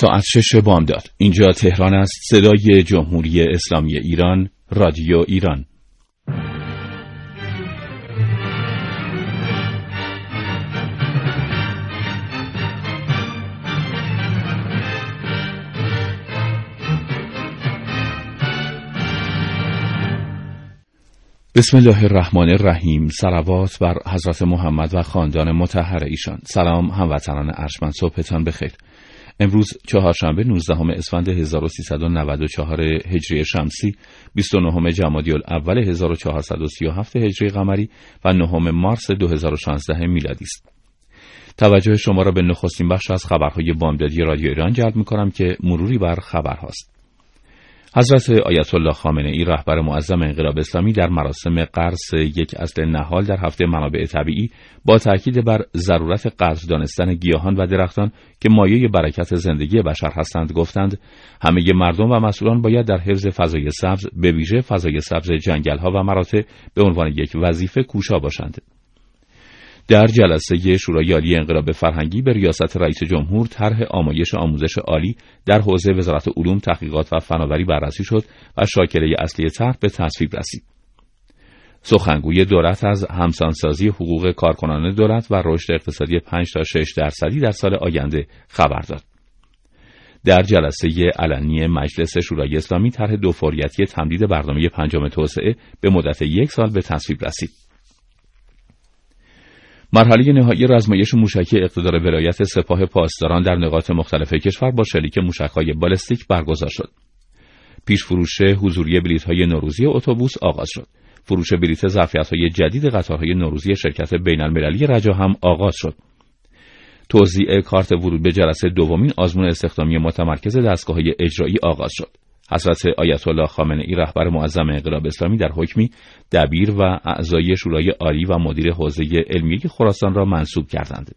ساعت شش بامداد اینجا تهران است. صدای جمهوری اسلامی ایران رادیو ایران. بسم الله الرحمن الرحیم. سلوات بر حضرت محمد و خاندان متحر ایشان. سلام هموطنان ارجمند صبحتان بخیر. امروز چهارشنبه 19 اسفند 1394 هجری شمسی 29 جمادی الاول 1437 هجری قمری و 9 مارس 2016 میلادی است. توجه شما را به نخستین بخش از خبرهای بامدادی رادیو ایران جلب می کنم که مروری بر خبرهاست. حضرت آیت الله خامنه ای رهبر معظم انقلاب اسلامی در مراسم قرص یک اصل نهال در هفته منابع طبیعی با تاکید بر ضرورت قدر دانستن گیاهان و درختان که مایه برکت زندگی بشر هستند گفتند همه مردم و مسئولان باید در حفظ فضای سبز به ویژه فضای سبز جنگلها و مراتع به عنوان یک وظیفه کوشا باشند. در جلسه شورای عالی انقلاب فرهنگی به ریاست رئیس جمهور طرح آمایش آموزش عالی در حوزه وزارت علوم تحقیقات و فناوری بررسی شد و شاکله اصلی طرح به تصویب رسید سخنگوی دولت از همسانسازی حقوق کارکنان دولت و رشد اقتصادی 5 تا 6 درصدی در سال آینده خبر داد. در جلسه علنی مجلس شورای اسلامی طرح دو فوریتی تمدید برنامه پنجم توسعه به مدت یک سال به تصویب رسید. مرحله نهایی رزمایش موشکی اقتدار ولایت سپاه پاسداران در نقاط مختلف کشور با شلیک موشکهای بالستیک برگزار شد. پیش فروش حضوری بلیط های نوروزی اتوبوس آغاز شد. فروش بلیط ظرفیت های جدید قطارهای نوروزی شرکت بین المللی رجا هم آغاز شد. توزیع کارت ورود به جلسه دومین آزمون استخدامی متمرکز دستگاه های اجرایی آغاز شد. حضرت آیت الله خامنه ای رهبر معظم انقلاب اسلامی در حکمی دبیر و اعضای شورای عالی و مدیر حوزه علمیه خراسان را منصوب کردند.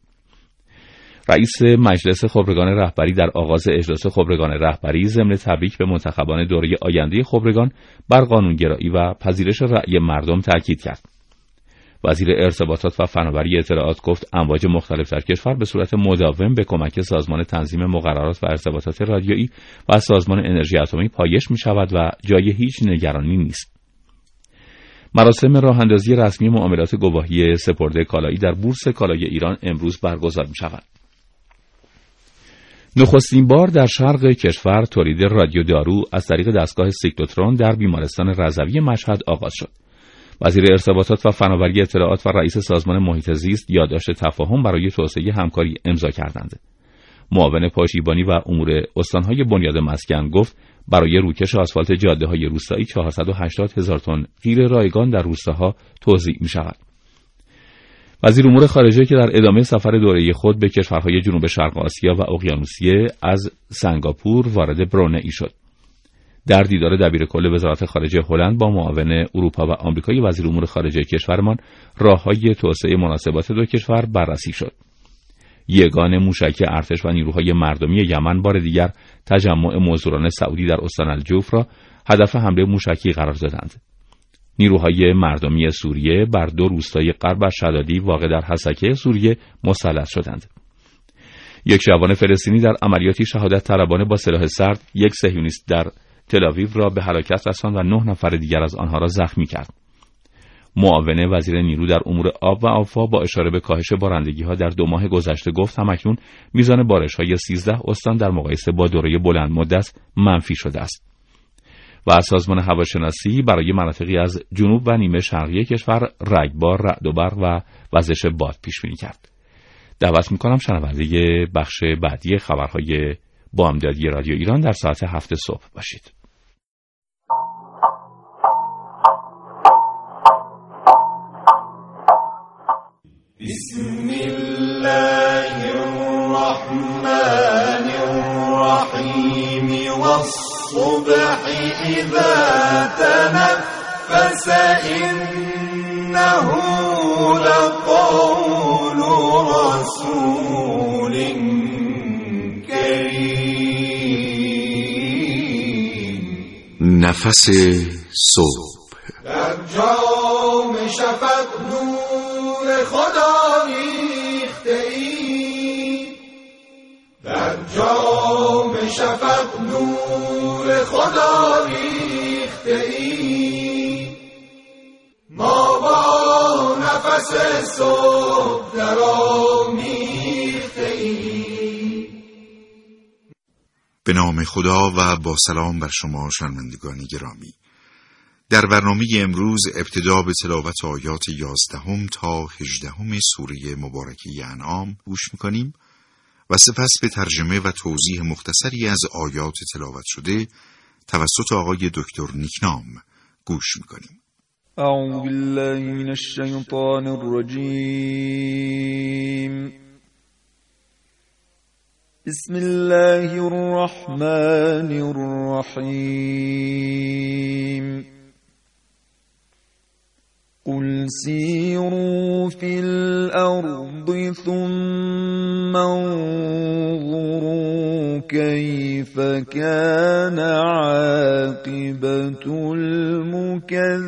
رئیس مجلس خبرگان رهبری در آغاز اجلاس خبرگان رهبری ضمن تبریک به منتخبان دوره آینده خبرگان بر قانونگرایی و پذیرش رأی مردم تاکید کرد. وزیر ارتباطات و فناوری اطلاعات گفت امواج مختلف در کشور به صورت مداوم به کمک سازمان تنظیم مقررات و ارتباطات رادیویی و سازمان انرژی اتمی پایش می شود و جای هیچ نگرانی نیست. مراسم راه اندازی رسمی معاملات گواهی سپرده کالایی در بورس کالای ایران امروز برگزار می شود. نخستین بار در شرق کشور تولید رادیو دارو از طریق دستگاه سیکلوترون در بیمارستان رضوی مشهد آغاز شد. وزیر ارتباطات و فناوری اطلاعات و رئیس سازمان محیط زیست یادداشت تفاهم برای توسعه همکاری امضا کردند. معاون پاشیبانی و امور استانهای بنیاد مسکن گفت برای روکش آسفالت جاده های روستایی 480 هزار تن غیر رایگان در روستاها توزیع می شود. وزیر امور خارجه که در ادامه سفر دوره خود به کشورهای جنوب شرق آسیا و اقیانوسیه از سنگاپور وارد برونئی شد. در دیدار دبیر کل وزارت خارجه هلند با معاون اروپا و آمریکای وزیر امور خارجه کشورمان راههای توسعه مناسبات دو کشور بررسی شد. یگان موشک ارتش و نیروهای مردمی یمن بار دیگر تجمع مزدوران سعودی در استان الجوف را هدف حمله موشکی قرار دادند. نیروهای مردمی سوریه بر دو روستای غرب شدادی واقع در حسکه سوریه مسلط شدند. یک جوان فلسطینی در عملیاتی شهادت طلبانه با سلاح سرد یک صهیونیست در تلاویو را به هلاکت رساند و نه نفر دیگر از آنها را زخمی کرد. معاون وزیر نیرو در امور آب و آفا با اشاره به کاهش بارندگی ها در دو ماه گذشته گفت همکنون میزان بارش های 13 استان در مقایسه با دوره بلند مدت منفی شده است. و سازمان هواشناسی برای مناطقی از جنوب و نیمه شرقی کشور رگبار، رعد و برق و وزش باد پیش بینی کرد. دعوت می‌کنم شنونده بخش بعدی خبرهای با امدادی رادیو ایران در ساعت هفت صبح باشید. والصبح إذا تنفس إنه لقول رسول کریم نفس صبح. در جام شفق نور خدا شفق نور خدا ریخته ای. ما با نفس صبح در ای. به نام خدا و با سلام بر شما شنوندگان گرامی. در برنامه امروز ابتدا به تلاوت آیات یازدهم تا هجدهم سوره مبارکه انعام گوش می‌کنیم. و سپس به ترجمه و توضیح مختصری از آیات تلاوت شده توسط آقای دکتر نیکنام گوش می‌کنیم. اعوذ بالله من الشیطان الرجیم. بسم الله الرحمن الرحیم. قل سيروا في الأرض ثم انظروا كيف كان عاقبة المكذبين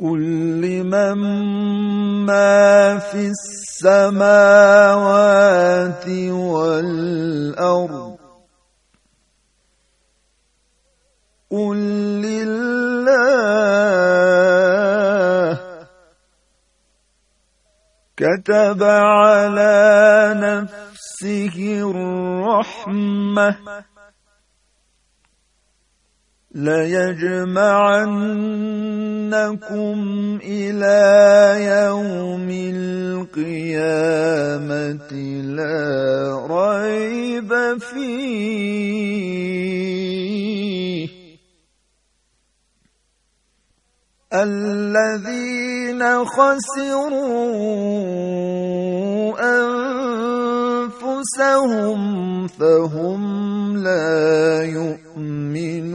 قل لمن ما في السماوات والأرض قل لله. كتب على نفسه الرحمة. ليجمعنكم إلى يوم القيامة لا ريب فيه. الذين خسروا أنفسهم فهم لا يؤمنون.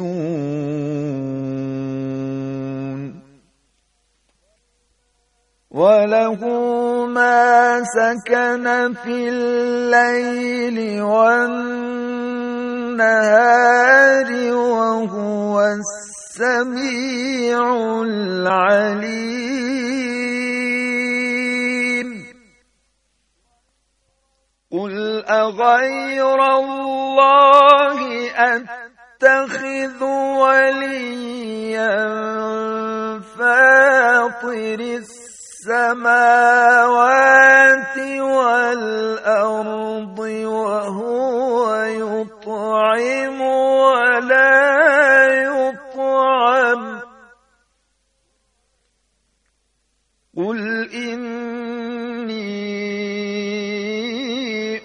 وله ما سكن في الليل والنهار العليم. قل أغير الله أتخذ وليا فاطر السماوات والأرض وهو يطعم ولا قل إني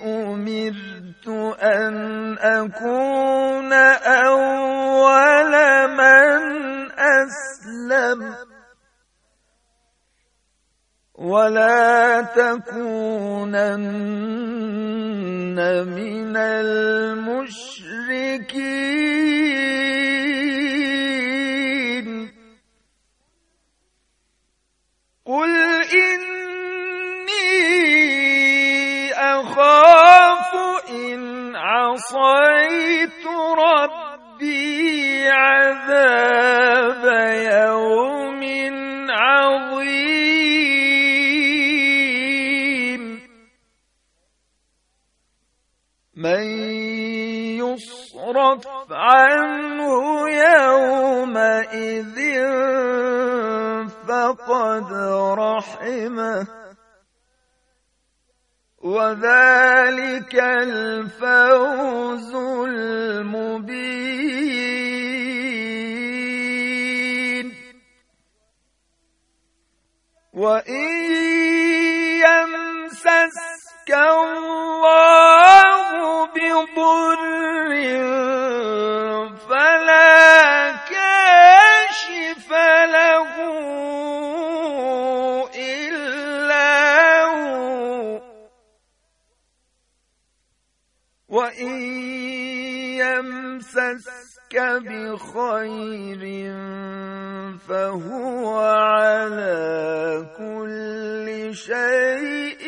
أمرت أن أكون أول من أسلم ولا تكونن من المشركين عصيت ربي عذاب يوم عظيم. من يصرف عنه يومئذ فقد رحمه. وذلك الفوز المبين. وإن يمسسك بخير فهو على كل شيء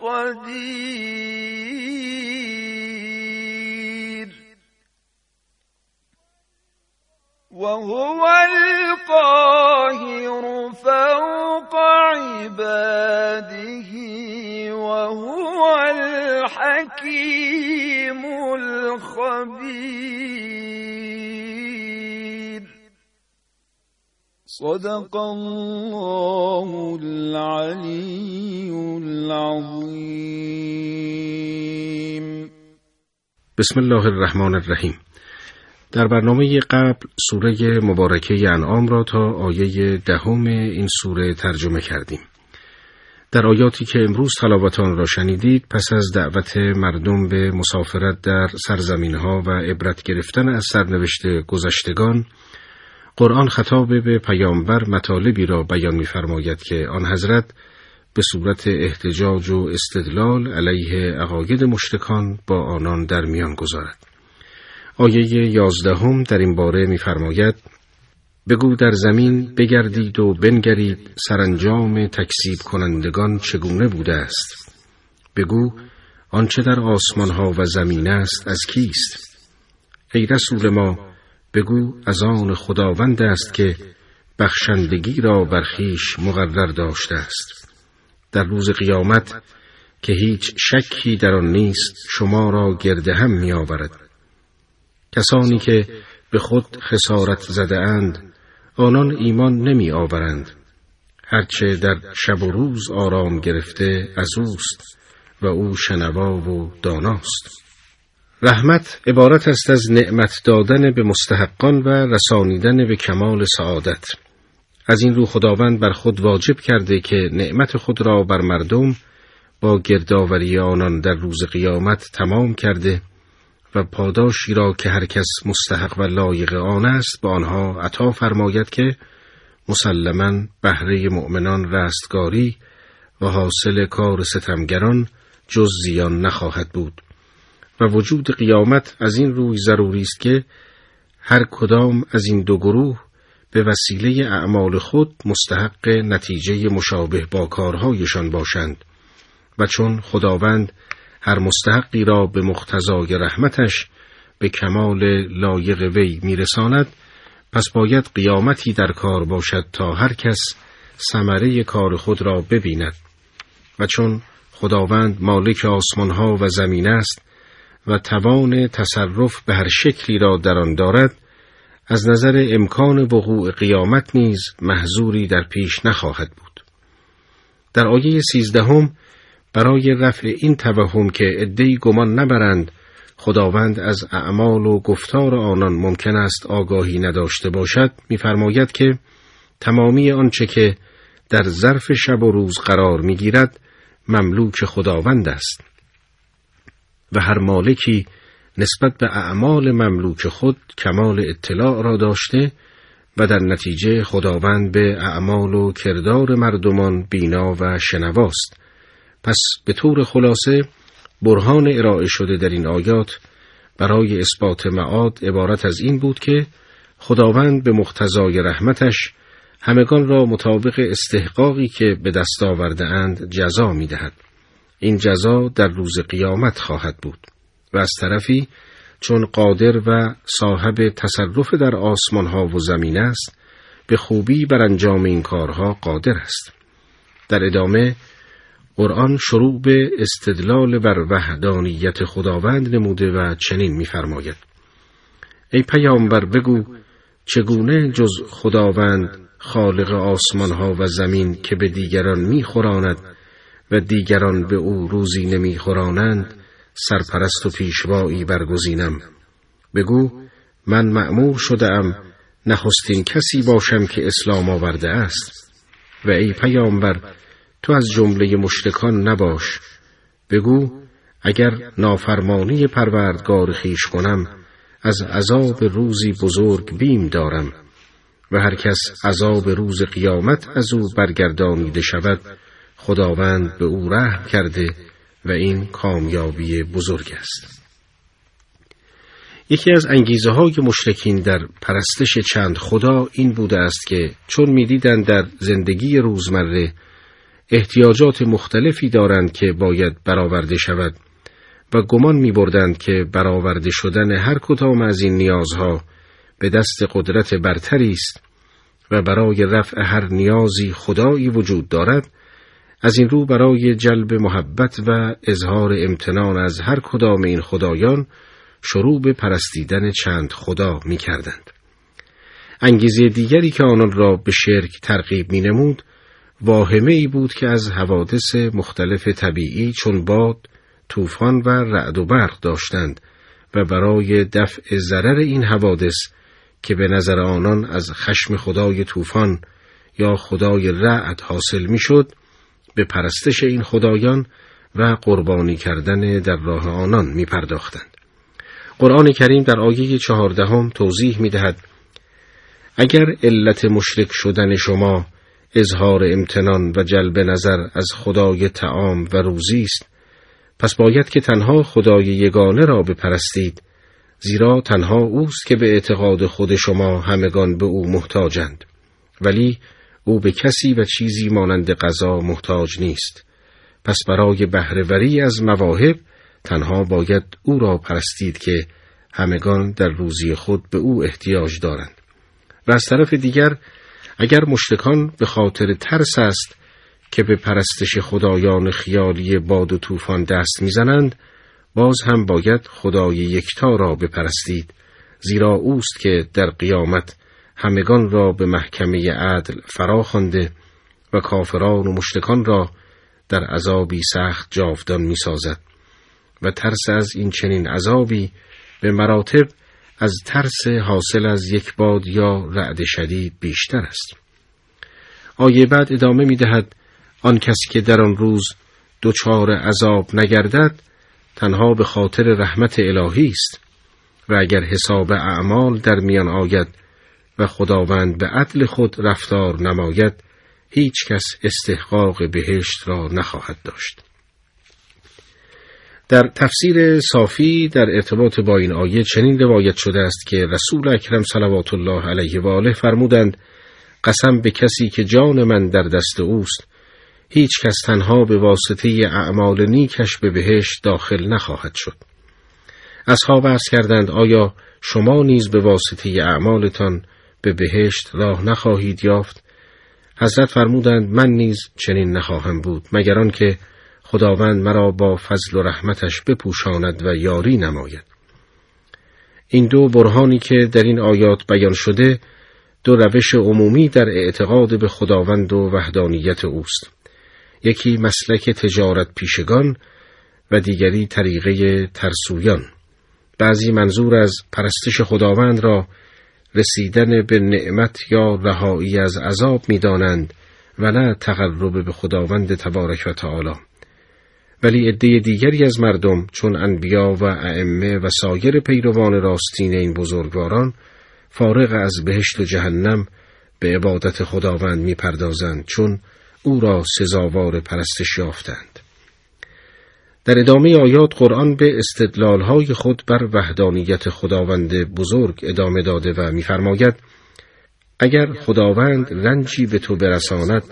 قدير وهو القاهر فوق عباده وهو الحكيم الخبير. صدق الله العلي العظيم. بسم الله الرحمن الرحیم. در برنامه قبل سوره مبارکه انعام را تا آیه دهم این سوره ترجمه کردیم. در آیاتی که امروز تلاوتان را شنیدید پس از دعوت مردم به مسافرت در سرزمین ها و عبرت گرفتن از سرنوشت گذشتگان قرآن خطاب به پیامبر مطالبی را بیان می‌فرماید که آن حضرت به صورت احتجاج و استدلال علیه عقاید مشتکان با آنان در میان گذارد. آیه یازدهم در این باره می‌فرماید بگو در زمین بگردید و بنگرید سرانجام تکسیب کنندگان چگونه بوده است؟ بگو آنچه در آسمان ها و زمین است از کیست؟ ای رسول ما بگو از آن خداوند است که بخشندگی را بر خویش مقرر داشته است. در روز قیامت که هیچ شکی در آن نیست شما را گرده هم می آورد کسانی که به خود خسارت زده اند آنان ایمان نمی آورند. هرچه در شب و روز آرام گرفته از اوست و او شنوا و داناست. رحمت عبارت است از نعمت دادن به مستحقان و رسانیدن به کمال سعادت. از این رو خداوند بر خود واجب کرده که نعمت خود را بر مردم با گردآوری آنان در روز قیامت تمام کرده و پاداشی را که هر کس مستحق و لایق آن است به آنها عطا فرماید که مسلما بهره مؤمنان رستگاری و حاصل کار ستمگران جز زیان نخواهد بود. و وجود قیامت از این روی ضروری است که هر کدام از این دو گروه به وسیله اعمال خود مستحق نتیجه مشابه با کارهایشان باشند. و چون خداوند هر مستحقی را به مختزای رحمتش به کمال لایق وی میرساند پس باید قیامتی در کار باشد تا هر کس ثمره کار خود را ببیند. و چون خداوند مالک آسمان ها و زمین است و توان تصرف به هر شکلی را در آن دارد از نظر امکان وقوع قیامت نیز محضوری در پیش نخواهد بود. در آیه سیزدهم برای رفع این توهم که عدهای گمان نبرند خداوند از اعمال و گفتار آنان ممکن است آگاهی نداشته باشد می‌فرماید که تمامی آنچه که در ظرف شب و روز قرار می‌گیرد مملوک خداوند است. و هر مالکی نسبت به اعمال مملوک خود کمال اطلاع را داشته و در نتیجه خداوند به اعمال و کردار مردمان بینا و شنواست پس به طور خلاصه برهان ارائه شده در این آیات برای اثبات معاد عبارت از این بود که خداوند به مختزای رحمتش همگان را مطابق استحقاقی که به دست آورده اند جزا می دهد. این جزا در روز قیامت خواهد بود و از طرفی چون قادر و صاحب تصرف در آسمان ها و زمین است به خوبی بر انجام این کارها قادر است در ادامه قرآن شروع به استدلال بر وحدانیت خداوند نموده و چنین می‌فرماید. ای پیامبر بگو چگونه جز خداوند خالق آسمان ها و زمین که به دیگران میخوراند و دیگران به او روزی نمیخورانند سرپرست و پیشوایی برگزینم. بگو من معمور شده ام نخستین کسی باشم که اسلام آورده است. و ای پیامبر تو از جمله مشتکان نباش. بگو اگر نافرمانی پروردگار خیش کنم از عذاب روزی بزرگ بیم دارم. و هر کس عذاب روز قیامت از او برگردانیده شود خداوند به او رحم کرده و این کامیابی بزرگ است. یکی از انگیزه های مشرکین در پرستش چند خدا این بوده است که چون می‌دیدند در زندگی روزمره احتیاجات مختلفی دارند که باید برآورده شود و گمان می بردند که برآورده شدن هر کدام از این نیازها به دست قدرت برتری است و برای رفع هر نیازی خدایی وجود دارد از این رو برای جلب محبت و اظهار امتنان از هر کدام این خدایان شروع به پرستیدن چند خدا می کردند. انگیزه دیگری که آنان را به شرک ترغیب می نمود واهمه ای بود که از حوادث مختلف طبیعی چون باد، طوفان و رعد و برق داشتند و برای دفع ضرر این حوادث که به نظر آنان از خشم خدای طوفان یا خدای رعد حاصل می‌شد به پرستش این خدایان و قربانی کردن در راه آنان می پرداختند. قرآن کریم در آیه چهاردهم توضیح می دهد اگر علت مشرک شدن شما اظهار امتنان و جلب نظر از خدای تعام و روزی است. پس باید که تنها خدای یگانه را بپرستید زیرا تنها اوست که به اعتقاد خود شما همگان به او محتاجند. ولی او به کسی و چیزی مانند غذا محتاج نیست. پس برای بهرهوری از مواهب تنها باید او را پرستید که همگان در روزی خود به او احتیاج دارند. و از طرف دیگر اگر مشتکان به خاطر ترس است که به پرستش خدایان خیالی باد و طوفان دست می‌زنند باز هم باید خدای یکتا را بپرستید زیرا اوست که در قیامت همگان را به محکمه عدل فرا خوانده و کافران و مشتکان را در عذابی سخت جاودان می‌سازد. و ترس از این چنین عذابی به مراتب از ترس حاصل از یک باد یا رعد شدید بیشتر است. آیه بعد ادامه می دهد آن کسی که در آن روز دچار عذاب نگردد تنها به خاطر رحمت الهی است و اگر حساب اعمال در میان آید و خداوند به عدل خود رفتار نماید هیچ کس استحقاق بهشت را نخواهد داشت. در تفسیر صافی در ارتباط با این آیه چنین روایت شده است که رسول اکرم صلوات الله علیه و آله فرمودند قسم به کسی که جان من در دست اوست هیچ کس تنها به واسطه اعمال نیکش به بهشت داخل نخواهد شد. اصحاب عرض کردند آیا شما نیز به واسطه اعمالتان به بهشت راه نخواهید یافت؟ حضرت فرمودند من نیز چنین نخواهم بود مگر آنکه خداوند مرا با فضل و رحمتش بپوشاند و یاری نماید. این دو برهانی که در این آیات بیان شده دو روش عمومی در اعتقاد به خداوند و وحدانیت اوست. یکی مسلک تجارت پیشگان و دیگری طریقه ترسویان. بعضی منظور از پرستش خداوند را رسیدن به نعمت یا رهایی از عذاب می‌دانند و نه تقرب به خداوند تبارک و تعالی. ولی عده دیگری از مردم چون انبیا و ائمه و سایر پیروان راستین این بزرگواران فارغ از بهشت و جهنم به عبادت خداوند می‌پردازند چون او را سزاوار پرستش یافتند. در ادامه آیات قرآن به استدلالهای خود بر وحدانیت خداوند بزرگ ادامه داده و میفرماید اگر خداوند رنجی به تو برساند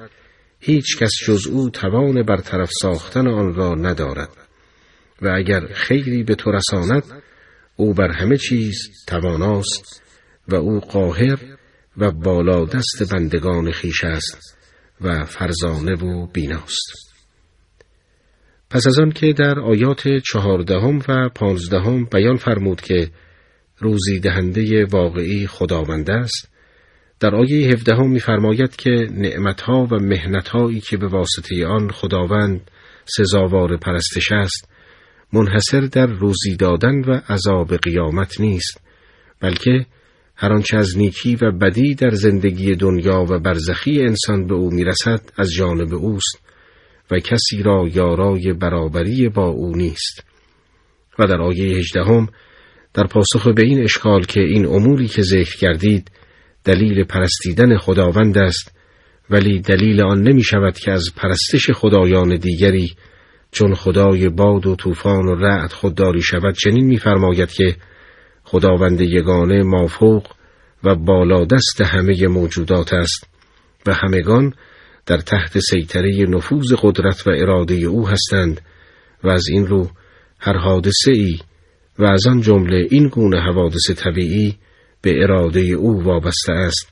هیچ کس جز او توان برطرف ساختن آن را ندارد. و اگر خیری به تو رساند او بر همه چیز تواناست و او قاهر و بالا دست بندگان خیش است و فرزانه و بیناست. پس از آن که در آیات چهاردهم و پانزدهم بیان فرمود که روزی دهنده واقعی خداوند است در آیه هفدهم می‌فرماید که نعمتها و مهنتهایی که به واسطه آن خداوند سزاوار پرستش است منحصر در روزی دادن و عذاب قیامت نیست بلکه هر آنچه از نیکی و بدی در زندگی دنیا و برزخی انسان به او می‌رسد از جانب اوست و کسی را یارای برابری با او نیست. و در آیه هجدهم در پاسخ به این اشکال که این اموری که ذکر کردید دلیل پرستیدن خداوند است ولی دلیل آن نمی شود که از پرستش خدایان دیگری چون خدای باد و طوفان و رعد خودداری شود چنین می‌فرماید که خداوند یگانه مافوق و بالا دست همه موجودات است و همگان در تحت سیطره نفوذ قدرت و اراده او هستند و از این رو هر حادثه ای و از آن جمله این گونه حوادث طبیعی به اراده او وابسته است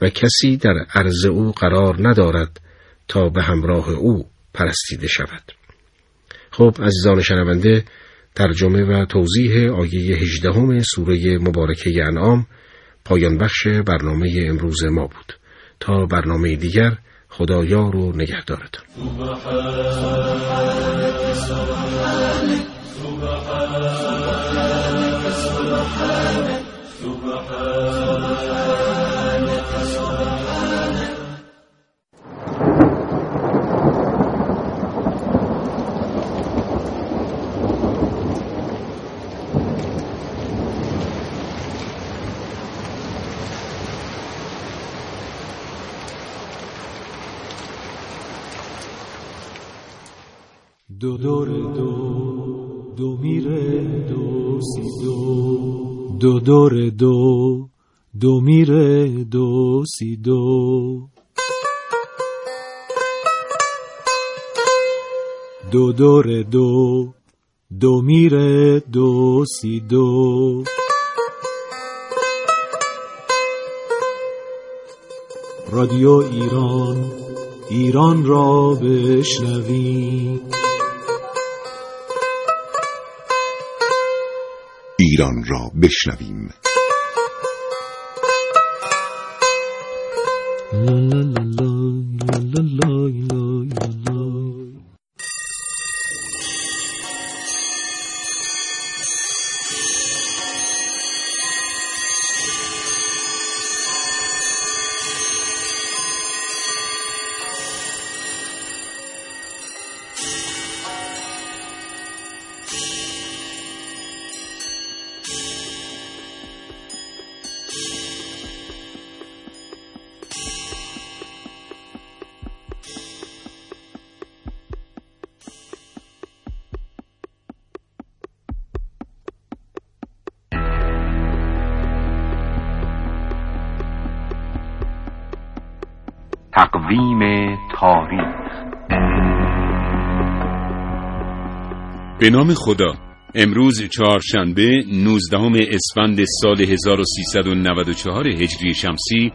و کسی در عرض او قرار ندارد تا به همراه او پرستیده شود خب عزیزان شنونده ترجمه و توضیح آیه هجدهم سوره مبارکه انعام پایان بخش برنامه امروز ما بود تا برنامه دیگر خدایا رو نگهدارتان دو دور دو دو دو دور دو دو میره دو سی دو. دو دور دو دو میره دو سی دو. رادیو ایران ایران را بشنویم ایران را بشنویم. به نام خدا. امروز چهارشنبه 19 اسفند سال 1394 هجری شمسی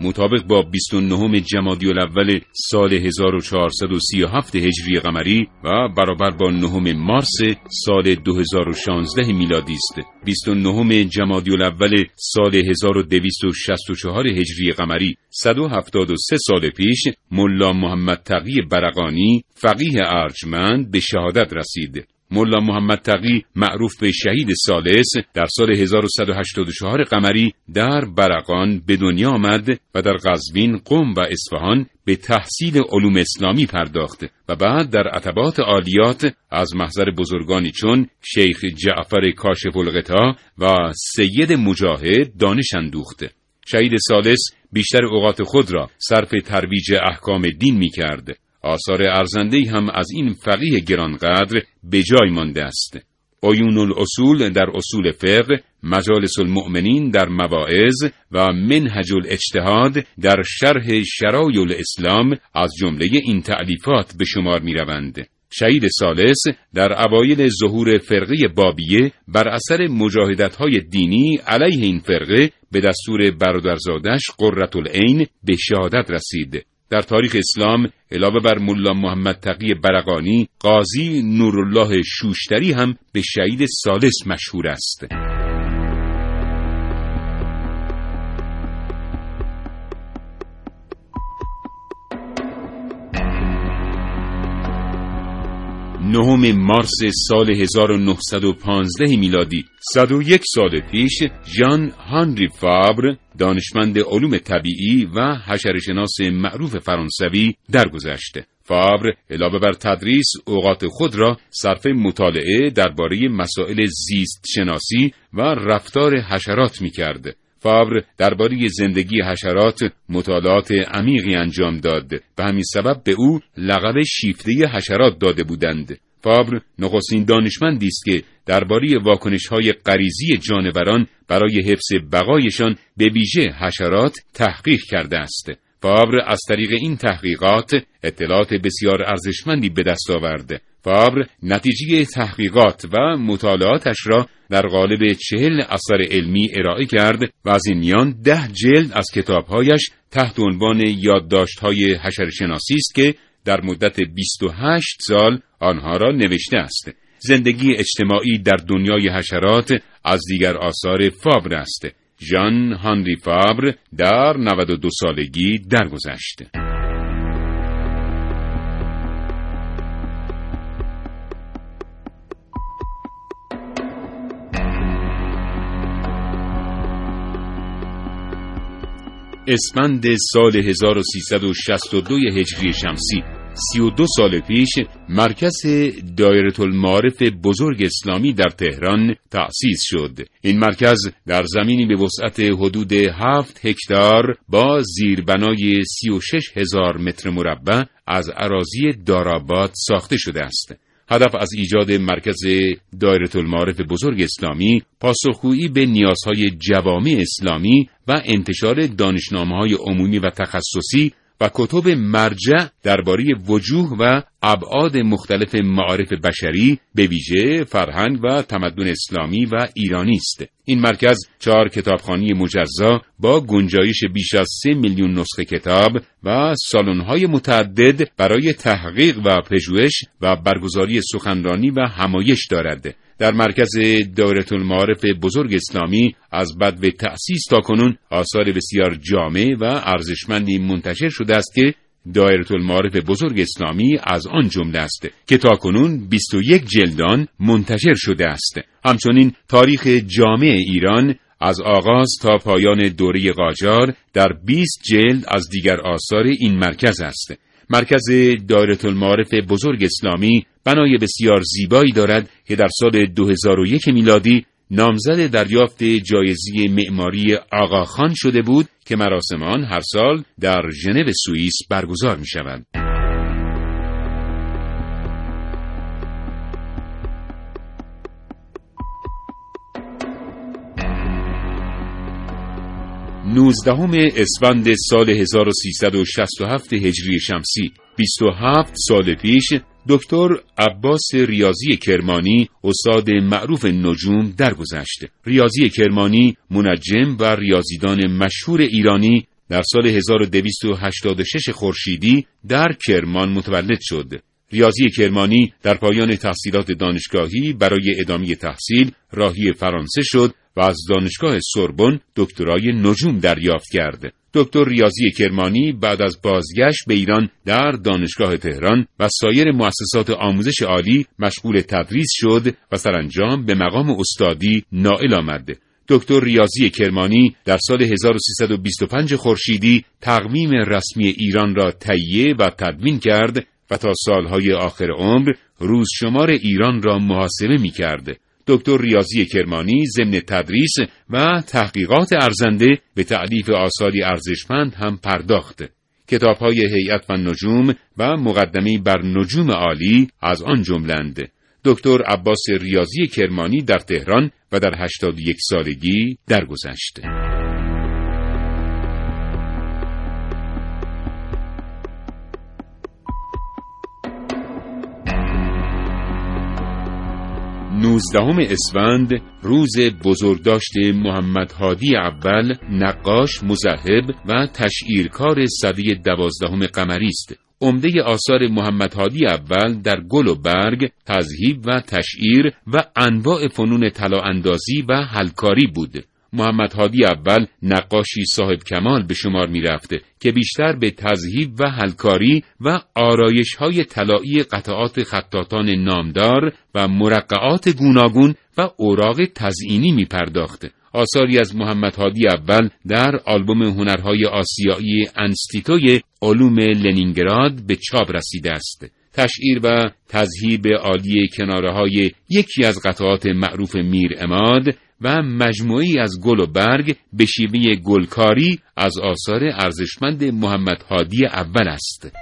مطابق با 29 جمادی الاول سال 1437 هجری قمری و برابر با 9 مارس سال 2016 میلادی است. 29 جمادی الاول سال 1264 هجری قمری 173 سال پیش ملا محمد تقی برقانی فقیه ارجمند به شهادت رسید. ملا محمد تقی معروف به شهید سالس در سال 1184 قمری در برقان به دنیا آمد و در قزوین، قم و اصفهان به تحصیل علوم اسلامی پرداخت و بعد در عتبات عالیات از محضر بزرگانی چون شیخ جعفر کاشف الغطا و سید مجاهد دانش اندوخت. شهید سالس بیشتر اوقات خود را صرف ترویج احکام دین می کرد. آثار ارزنده هم از این فقیه گرانقدر به جای مانده است. عیون الاصول در اصول فقه، مجالس المؤمنین در مواعظ و منهج الاجتهاد در شرح شرایع الاسلام از جمله این تعلیفات به شمار می روند. شهید سالس در اوایل ظهور فرقه بابیه بر اثر مجاهدت های دینی علیه این فرقه به دستور برادرزادش قررت العین به شهادت رسید. در تاریخ اسلام علاوه بر ملا محمد تقی برقانی قاضی نورالله شوشتری هم به شهید سالس مشهور است. نهم مارس سال 1915 میلادی 101 سال پیش ژان هانری فابر دانشمند علوم طبیعی و حشرشناس معروف فرانسوی درگذشت. فابر علاوه بر تدریس اوقات خود را صرف مطالعه درباره مسائل زیست شناسی و رفتار حشرات می کرد. فابر درباره زندگی حشرات مطالعات عمیقی انجام داد به همین سبب به او لقب شیفته حشرات داده بودند. فابر نخستین دانشمندی است که درباره واکنش‌های غریزی جانوران برای حفظ بقایشان به ویژه حشرات تحقیق کرده است. فابر از طریق این تحقیقات اطلاعات بسیار ارزشمندی به دست آورد. فابر نتیجه تحقیقات و مطالعاتش را در قالب چهل اثر علمی ارائه کرد و از این میان ده جلد از کتابهایش تحت عنوان یادداشت‌های حشرشناسی است که در مدت 28 سال آنها را نوشته است. زندگی اجتماعی در دنیای حشرات از دیگر آثار فابر است. ژان هانری فابر در 92 سالگی درگذشت. اسفند سال 1362 هجری شمسی 32 سال پیش مرکز دایره المعارف بزرگ اسلامی در تهران تأسیس شد. این مرکز در زمینی به وسعت حدود 7 هکتار با زیربنای 36 هزار متر مربع از عراضی داراباد ساخته شده است. هدف از ایجاد مرکز دایره المعارف بزرگ اسلامی پاسخگویی به نیازهای جوامع اسلامی و انتشار دانشنامه های عمومی و تخصصی و کتب مرجع درباره وجوه و ابعاد مختلف معارف بشری به ویژه فرهنگ و تمدن اسلامی و ایرانی است. این مرکز چهار کتابخانی مجزا با گنجایش بیش از سه میلیون نسخه کتاب و سالن‌های متعدد برای تحقیق و پژوهش و برگزاری سخنرانی و همایش دارد. در مرکز دایره المعارف بزرگ اسلامی از بد به تأسیس تا کنون آثار بسیار جامع و ارزشمندی منتشر شده است که دایره المعارف بزرگ اسلامی از آن جمله است که تا کنون 21 جلدان منتشر شده است. همچنین تاریخ جامع ایران از آغاز تا پایان دوره قاجار در 20 جلد از دیگر آثار این مرکز است. مرکز دایره المعارف بزرگ اسلامی بنای بسیار زیبایی دارد که در سال 2001 میلادی نامزد دریافت جایزه معماری آقاخان شده بود که مراسم آن هر سال در ژنو سوئیس برگزار می شود. نوزدهم اسفند سال 1367 هجری شمسی 27 سال پیش دکتر عباس ریاضی کرمانی استاد معروف نجوم درگذشت. ریاضی کرمانی منجم و ریاضیدان مشهور ایرانی در سال 1286 خورشیدی در کرمان متولد شد. ریاضی کرمانی در پایان تحصیلات دانشگاهی برای ادامه تحصیل راهی فرانسه شد و از دانشگاه سوربن دکترای نجوم دریافت کرد. دکتر ریاضی کرمانی بعد از بازگشت به ایران در دانشگاه تهران و سایر مؤسسات آموزش عالی مشغول تدریس شد و سرانجام به مقام استادی نائل آمد. دکتر ریاضی کرمانی در سال 1325 خورشیدی تقویم رسمی ایران را تهیه و تدوین کرد و تا سالهای آخر عمر روز شمار ایران را محاسبه می کرد. دکتر ریاضی کرمانی ضمن تدریس و تحقیقات ارزنده به تعلیف آثاری ارزشمند هم پرداخت. کتاب های هیئت و نجوم و مقدمه بر نجوم عالی از آن جملند. دکتر عباس ریاضی کرمانی در تهران و در 81 سالگی درگذشت. نوزدهم اسفند روز بزرگداشت محمد هادی اول نقاش مذهب و تشعیرکار صدی دوازدهم قمری است. عمده آثار محمد هادی اول در گل و برگ تذهیب و تشعیر و انواع فنون طلا اندازی و حلکاری بود. محمد هادی اول نقاشی صاحب کمال به شمار می رفته که بیشتر به تذهیب و حلکاری و آرایش های طلایی قطعات خطاتان نامدار و مرقعات گوناگون و اوراق تزئینی می پرداخته. آثاری از محمد هادی اول در آلبوم هنرهای آسیایی انستیتوی علوم لنینگراد به چاپ رسیده است. تشعیر و تذهیب عالی کناره های یکی از قطعات معروف میر اماد و مجموعی از گل و برگ به شیوه گلکاری از آثار ارزشمند محمد هادی اول است.